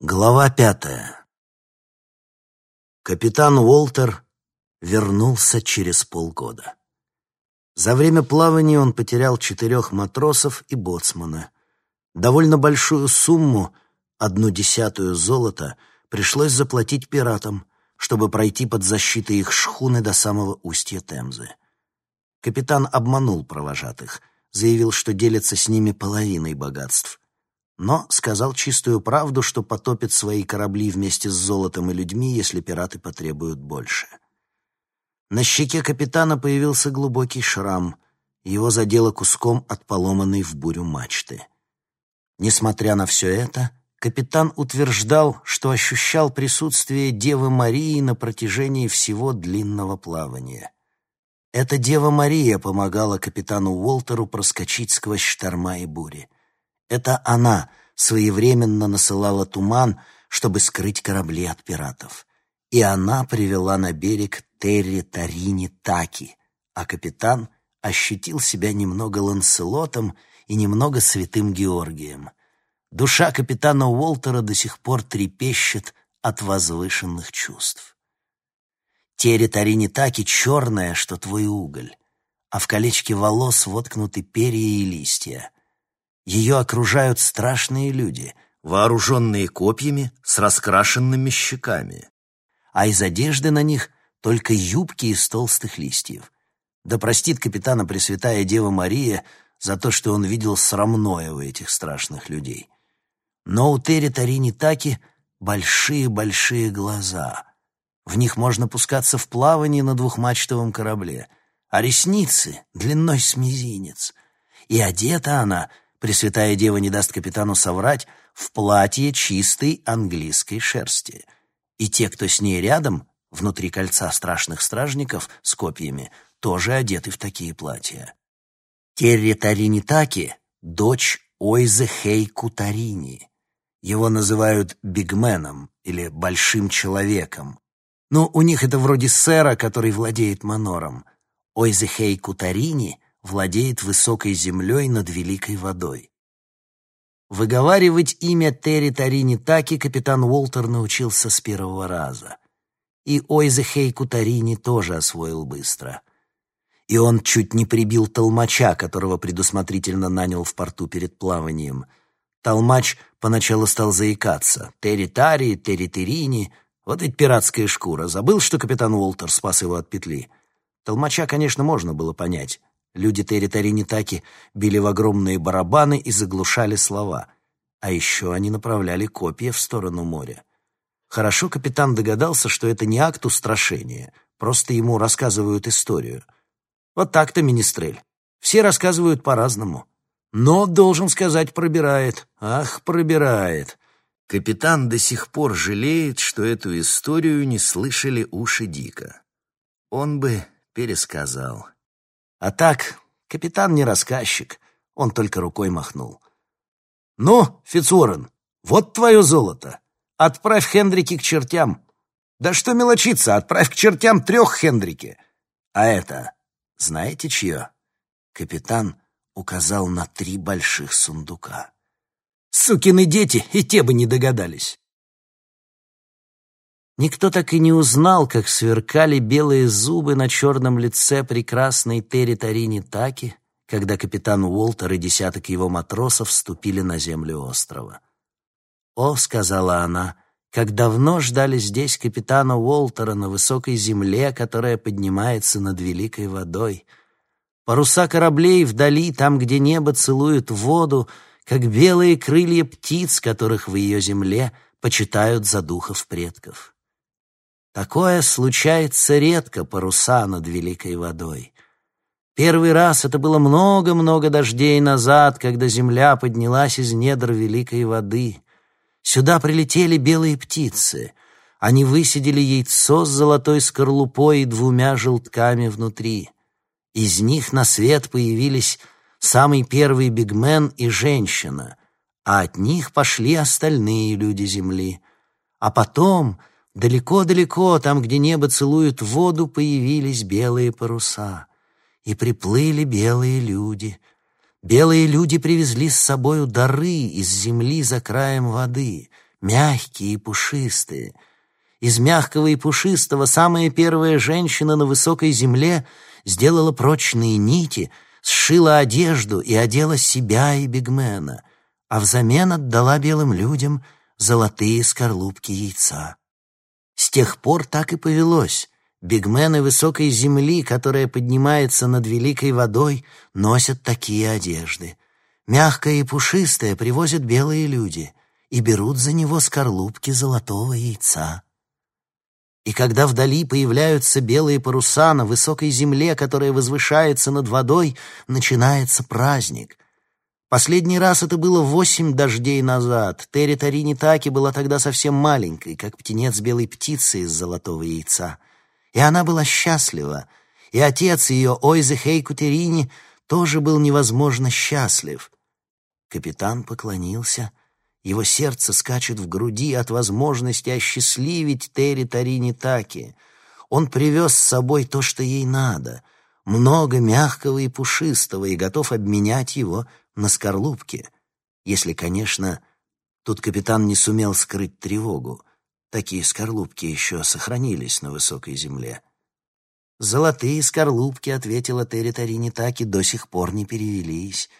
Глава пятая. Капитан Уолтер вернулся через полгода. За время плавания он потерял четырех матросов и боцмана. Довольно большую сумму, одну десятую золота, пришлось заплатить пиратам, чтобы пройти под защитой их шхуны до самого устья Темзы. Капитан обманул провожатых, заявил, что делится с ними половиной богатств — но сказал чистую правду, что потопит свои корабли вместе с золотом и людьми, если пираты потребуют больше. На щеке капитана появился глубокий шрам, его задело куском от поломанной в бурю мачты. Несмотря на все это, капитан утверждал, что ощущал присутствие Девы Марии на протяжении всего длинного плавания. Эта Дева Мария помогала капитану Уолтеру проскочить сквозь шторма и бури. Это она своевременно насылала туман, чтобы скрыть корабли от пиратов. И она привела на берег Терри Тарини Таки, а капитан ощутил себя немного Ланселотом и немного Святым Георгием. Душа капитана Уолтера до сих пор трепещет от возвышенных чувств. Терри Тарини Таки черная, что твой уголь, а в колечке волос воткнуты перья и листья — ее окружают страшные люди, вооруженные копьями с раскрашенными щеками. А из одежды на них только юбки из толстых листьев. Да простит капитана Пресвятая Дева Мария за то, что он видел срамное у этих страшных людей. Но у Терри Тарини Таки большие-большие глаза. В них можно пускаться в плавание на двухмачтовом корабле, а ресницы длиной с мизинец. И одета она — Пресвятая Дева не даст капитану соврать, в платье чистой английской шерсти. И те, кто с ней рядом, внутри кольца страшных стражников с копьями, тоже одеты в такие платья. Терри Тарини Таки — дочь Ойзе Хейку Тарини. Его называют бигменом или большим человеком. Но у них это вроде сэра, который владеет манором. Ойзе Хейку Тарини — владеет высокой землей над великой водой. Выговаривать имя Терри Тарини Таки капитан Уолтер научился с первого раза. И Ойзехей Кутарини тоже освоил быстро. И он чуть не прибил толмача, которого предусмотрительно нанял в порту перед плаванием. Толмач поначалу стал заикаться. Терри Тари, Терри Терини. Вот ведь пиратская шкура. Забыл, что капитан Уолтер спас его от петли. Толмача, конечно, можно было понять. Люди Терри Таки били в огромные барабаны и заглушали слова. А еще они направляли копья в сторону моря. Хорошо капитан догадался, что это не акт устрашения, просто ему рассказывают историю. Вот так-то, Министрель. Все рассказывают по-разному. Но, должен сказать, пробирает. Ах, пробирает. Капитан до сих пор жалеет, что эту историю не слышали уши Дика. Он бы пересказал. А так, капитан не рассказчик, он только рукой махнул. «Ну, Фицуорен, вот твое золото. Отправь Хендрики к чертям. Да что мелочиться, отправь к чертям трех Хендрики. А это, знаете чье?» Капитан указал на три больших сундука. «Сукины дети, и те бы не догадались». Никто так и не узнал, как сверкали белые зубы на черном лице прекрасной Терри Тарини Таки, когда капитан Уолтер и десяток его матросов вступили на землю острова. «О», — сказала она, — «как давно ждали здесь капитана Уолтера на высокой земле, которая поднимается над великой водой. Паруса кораблей вдали, там, где небо целует воду, как белые крылья птиц, которых в ее земле почитают за духов предков». Такое случается редко паруса над великой водой. Первый раз это было много-много дождей назад, когда земля поднялась из недр великой воды. Сюда прилетели белые птицы. Они высидели яйцо с золотой скорлупой и двумя желтками внутри. Из них на свет появились самый первый бигмен и женщина, а от них пошли остальные люди земли. А потом Далеко-далеко, там, где небо целует воду, появились белые паруса. И приплыли белые люди. Белые люди привезли с собою дары из земли за краем воды. мягкие и пушистые. Из мягкого и пушистого самая первая женщина на высокой земле сделала прочные нити, сшила одежду и одела себя и Бигмена, а взамен отдала белым людям золотые скорлупки яйца. С тех пор так и повелось. Бигмены высокой земли, которая поднимается над великой водой, носят такие одежды. Мягкое и пушистое привозят белые люди и берут за него скорлупки золотого яйца. И когда вдали появляются белые паруса на высокой земле, которая возвышается над водой, начинается праздник. Последний раз это было восемь дождей назад. Терри Тарини Таки была тогда совсем маленькой, как птенец белой птицы из золотого яйца. И она была счастлива. И отец ее, Ойзе Хейку тоже был невозможно счастлив. Капитан поклонился — его сердце скачет в груди от возможности осчастливить Терри Тарини Таки. Он привез с собой то, что ей надо, много мягкого и пушистого, и готов обменять его на скорлупки. Если, конечно, тут капитан не сумел скрыть тревогу. Такие скорлупки еще сохранились на высокой земле. «Золотые скорлупки», — ответила Терри Тарини Таки, — «до сих пор не перевелись»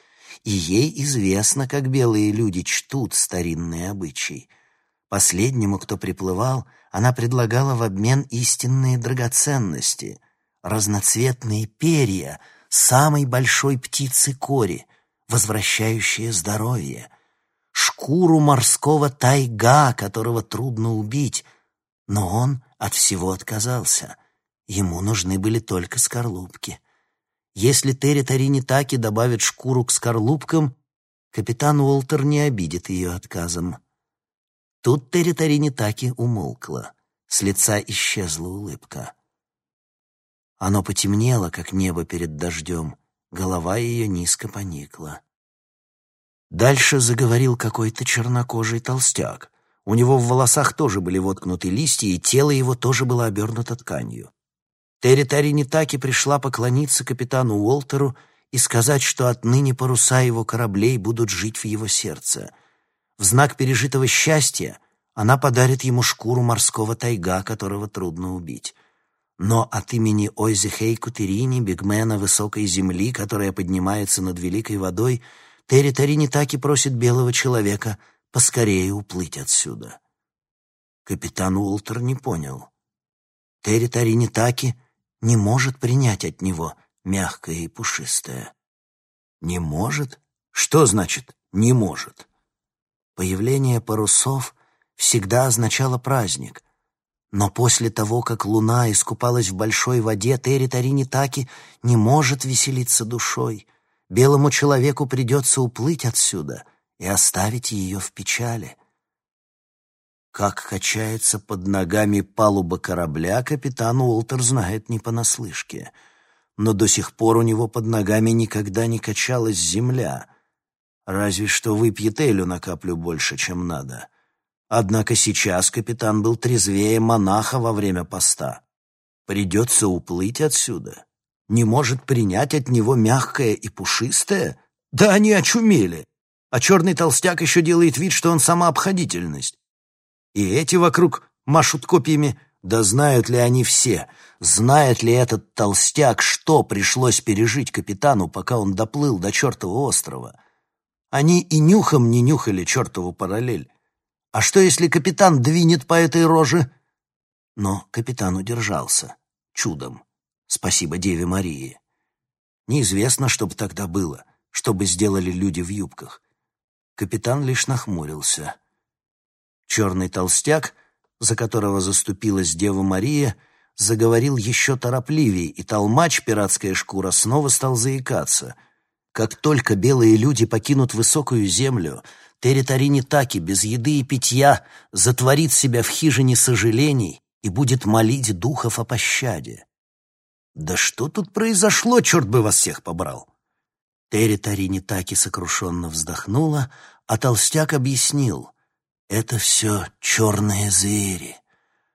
и ей известно, как белые люди чтут старинные обычаи. Последнему, кто приплывал, она предлагала в обмен истинные драгоценности, разноцветные перья самой большой птицы кори, возвращающие здоровье, шкуру морского тайга, которого трудно убить, но он от всего отказался. Ему нужны были только скорлупки. Если Терри Тарини Таки добавит шкуру к скорлупкам, капитан Уолтер не обидит ее отказом. Тут Терри Тарини Таки умолкла. С лица исчезла улыбка. Оно потемнело, как небо перед дождем. Голова ее низко поникла. Дальше заговорил какой-то чернокожий толстяк. У него в волосах тоже были воткнуты листья, и тело его тоже было обернуто тканью. Терри Тарини Таки пришла поклониться капитану Уолтеру и сказать, что отныне паруса его кораблей будут жить в его сердце. В знак пережитого счастья она подарит ему шкуру морского тайга, которого трудно убить. Но от имени Ойзехей Кутерини, бигмена высокой земли, которая поднимается над великой водой, Терри Тарини Таки просит белого человека поскорее уплыть отсюда. Капитан Уолтер не понял. Терри Тарини Таки — не может принять от него мягкое и пушистое. Не может? Что значит «не может»? Появление парусов всегда означало праздник. Но после того, как луна искупалась в большой воде, Терри Тарини Таки не может веселиться душой. Белому человеку придется уплыть отсюда и оставить ее в печали. Как качается под ногами палуба корабля, капитан Уолтер знает не понаслышке. Но до сих пор у него под ногами никогда не качалась земля. Разве что выпьет Элю на каплю больше, чем надо. Однако сейчас капитан был трезвее монаха во время поста. Придется уплыть отсюда. Не может принять от него мягкое и пушистое? Да они очумели. А черный толстяк еще делает вид, что он сама обходительность. И эти вокруг машут копьями. Да знают ли они все, знает ли этот толстяк, что пришлось пережить капитану, пока он доплыл до чертова острова? Они и нюхом не нюхали чертову параллель. А что, если капитан двинет по этой роже? Но капитан удержался. Чудом. Спасибо Деве Марии. Неизвестно, что бы тогда было, что бы сделали люди в юбках. Капитан лишь нахмурился. Черный толстяк, за которого заступилась Дева Мария, заговорил еще торопливее, и толмач, пиратская шкура, снова стал заикаться. Как только белые люди покинут высокую землю, Территарини Таки без еды и питья затворит себя в хижине сожалений и будет молить духов о пощаде. «Да что тут произошло, черт бы вас всех побрал!» Территарини Таки сокрушенно вздохнула, а толстяк объяснил — это все черные звери.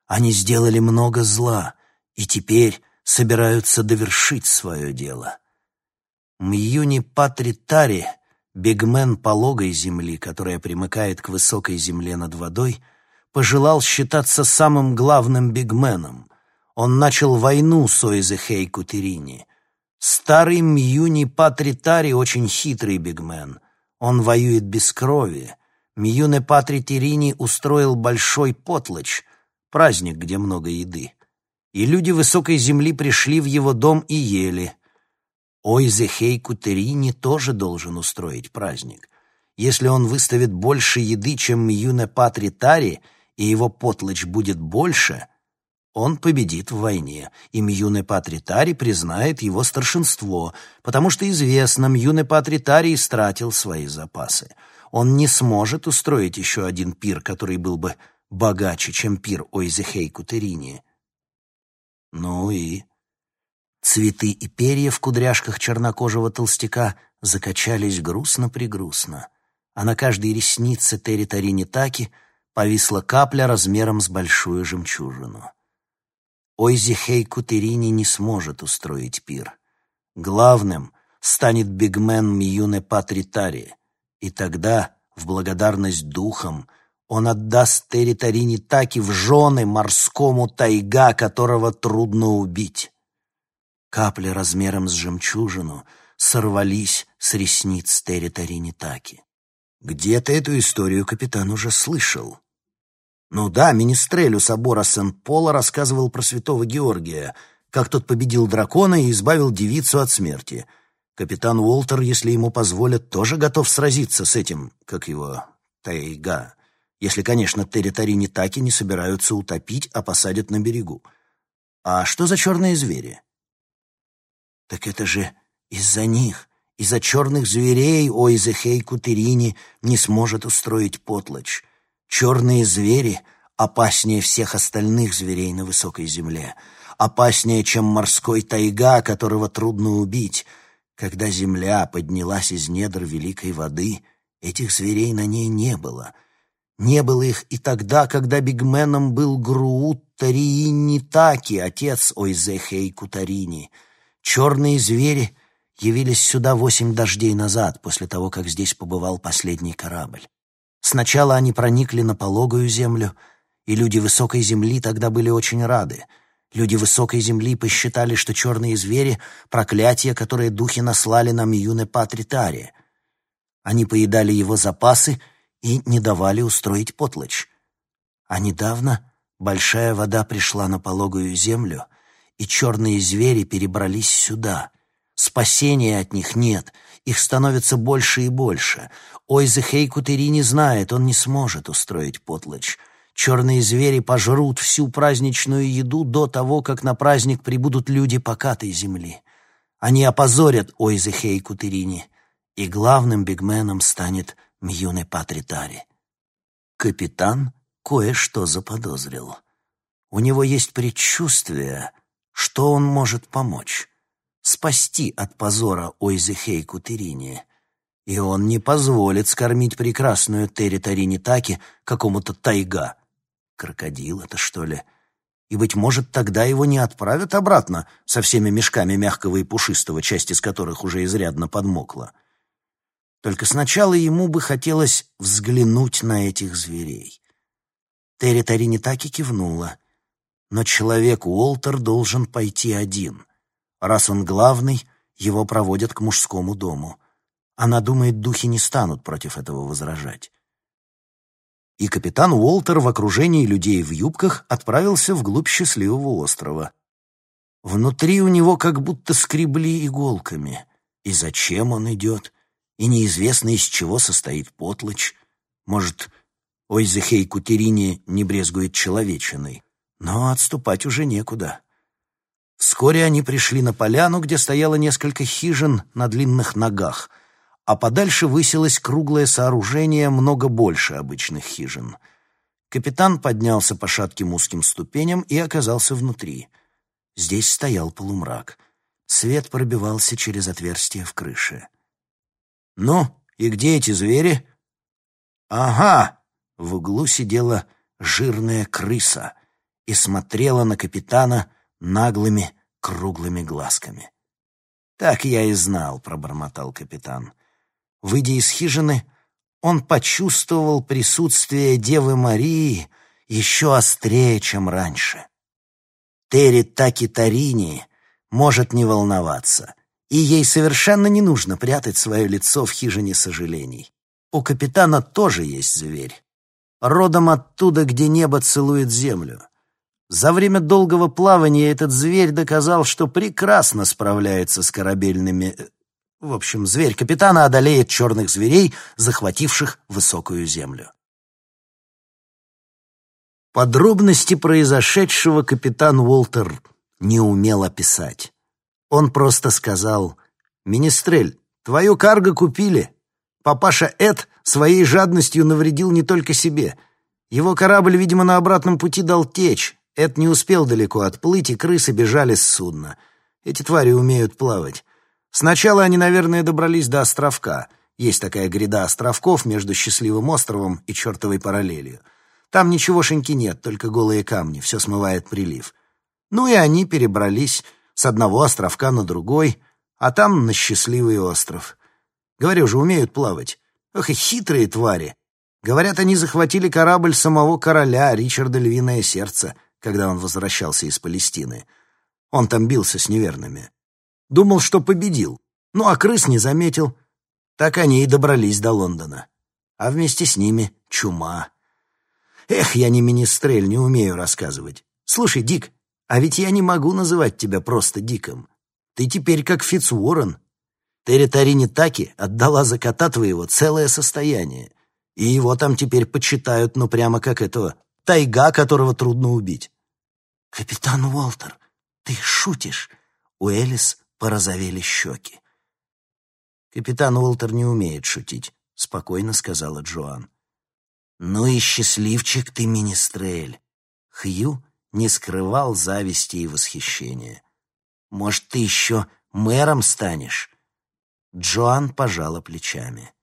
Они сделали много зла и теперь собираются довершить свое дело. Мьюни Патри Тари бигмен пологой земли, которая примыкает к высокой земле над водой, пожелал считаться самым главным бигменом. Он начал войну с Ойзехей Кутерини. Старый Мьюни Патритари очень хитрый бигмен. Он воюет без крови. Мьюне Патритирини устроил большой потлач, праздник, где много еды. И люди высокой земли пришли в его дом и ели. Ойзехей Кутерини тоже должен устроить праздник. Если он выставит больше еды, чем Мьюне Патритари, и его потлач будет больше, он победит в войне, и Мьюне Патритари признает его старшинство, потому что известно, Мьюне Патритари истратил свои запасы. Он не сможет устроить еще один пир, который был бы богаче, чем пир Ойзехей Кутерини. Ну и... Цветы и перья в кудряшках чернокожего толстяка закачались грустно-пригрустно, а на каждой реснице Терри Тарини повисла капля размером с большую жемчужину. Ойзихей Кутерини не сможет устроить пир. Главным станет бигмен Миюне Патритари, и тогда, в благодарность духам, он отдаст Терри Тарини в жены морскому тайга, которого трудно убить. Капли размером с жемчужину сорвались с ресниц Терри Тарини Таки. Где-то эту историю капитан уже слышал. Ну да, министрелю собора Сент-Пола рассказывал про святого Георгия, как тот победил дракона и избавил девицу от смерти. Капитан Уолтер, если ему позволят, тоже готов сразиться с этим, как его, тайга. Если, конечно, Терри Таки не собираются утопить, а посадят на берегу. А что за черные звери? Так это же из-за них, из-за черных зверей Ойзехей Кутерини не сможет устроить потлочь. Черные звери опаснее всех остальных зверей на высокой земле, опаснее, чем морской тайга, которого трудно убить. Когда земля поднялась из недр великой воды, этих зверей на ней не было. Не было их и тогда, когда бигменом был Груут Тариини Таки, отец Ойзехей Кутарини. Черные звери явились сюда восемь дождей назад, после того, как здесь побывал последний корабль. Сначала они проникли на пологую землю, и люди высокой земли тогда были очень рады. Люди высокой земли посчитали, что черные звери — проклятие, которое духи наслали на Миюне Патритаре. Они поедали его запасы и не давали устроить потлочь. А недавно большая вода пришла на пологую землю, и черные звери перебрались сюда. Спасения от них нет, их становится больше и больше. Ойзехей Кутери не знает, он не сможет устроить потлочь. Черные звери пожрут всю праздничную еду до того, как на праздник прибудут люди покатой земли. Они опозорят Ойзехей Кутерини, и главным бигменом станет Мьюне Патритари. Капитан кое-что заподозрил. У него есть предчувствие, что он может помочь спасти от позора Ойзехей Кутерини. И он не позволит скормить прекрасную Терри Тарини Таки какому-то тайга. Крокодил это, что ли? И, быть может, тогда его не отправят обратно со всеми мешками мягкого и пушистого, часть из которых уже изрядно подмокла. Только сначала ему бы хотелось взглянуть на этих зверей. Терри Тарини Таки кивнула. Но человек Уолтер должен пойти один — Раз он главный, его проводят к мужскому дому. Она думает, духи не станут против этого возражать. И капитан Уолтер в окружении людей в юбках отправился вглубь счастливого острова. Внутри у него как будто скребли иголками. И зачем он идет? И неизвестно, из чего состоит потлочь. Может, Ойзехей Кутерини не брезгует человечиной. Но отступать уже некуда. Вскоре они пришли на поляну, где стояло несколько хижин на длинных ногах, а подальше высилось круглое сооружение много больше обычных хижин. Капитан поднялся по шатким узким ступеням и оказался внутри. Здесь стоял полумрак. Свет пробивался через отверстие в крыше. «Ну, и где эти звери?» «Ага!» — в углу сидела жирная крыса и смотрела на капитана — наглыми круглыми глазками. «Так я и знал», — пробормотал капитан. Выйдя из хижины, он почувствовал присутствие Девы Марии еще острее, чем раньше. Терри Таки Тарини может не волноваться, и ей совершенно не нужно прятать свое лицо в хижине сожалений. У капитана тоже есть зверь. Родом оттуда, где небо целует землю. За время долгого плавания этот зверь доказал, что прекрасно справляется с корабельными... Э, в общем, зверь капитана одолеет черных зверей, захвативших высокую землю. Подробности произошедшего капитан Уолтер не умел описать. Он просто сказал, «Министрель, твою карго купили. Папаша Эд своей жадностью навредил не только себе. Его корабль, видимо, на обратном пути дал течь. Эд не успел далеко отплыть, и крысы бежали с судна. Эти твари умеют плавать. Сначала они, наверное, добрались до островка. Есть такая гряда островков между Счастливым островом и чертовой параллелью. Там ничегошеньки нет, только голые камни, все смывает прилив. Ну и они перебрались с одного островка на другой, а там на счастливый остров. Говорю же, умеют плавать. Ох и хитрые твари. Говорят, они захватили корабль самого короля, Ричарда Львиное Сердце, когда он возвращался из Палестины. Он там бился с неверными. Думал, что победил. Ну, а крыс не заметил. Так они и добрались до Лондона. А вместе с ними чума. Эх, я не министрель, не умею рассказывать. Слушай, Дик, а ведь я не могу называть тебя просто Диком. Ты теперь как Фицуоррен. Терри Тарини Таки отдала за кота твоего целое состояние. И его там теперь почитают, ну прямо как этого тайга, которого трудно убить. «Капитан Уолтер, ты шутишь?» У Элис порозовели щеки. «Капитан Уолтер не умеет шутить», — спокойно сказала Джоан. «Ну и счастливчик ты, Министрель!» Хью не скрывал зависти и восхищения. «Может, ты еще мэром станешь?» Джоан пожала плечами.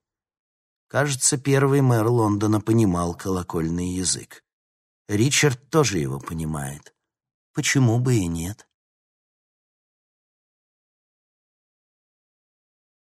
Кажется, первый мэр Лондона понимал колокольный язык. Ричард тоже его понимает. Почему бы и нет?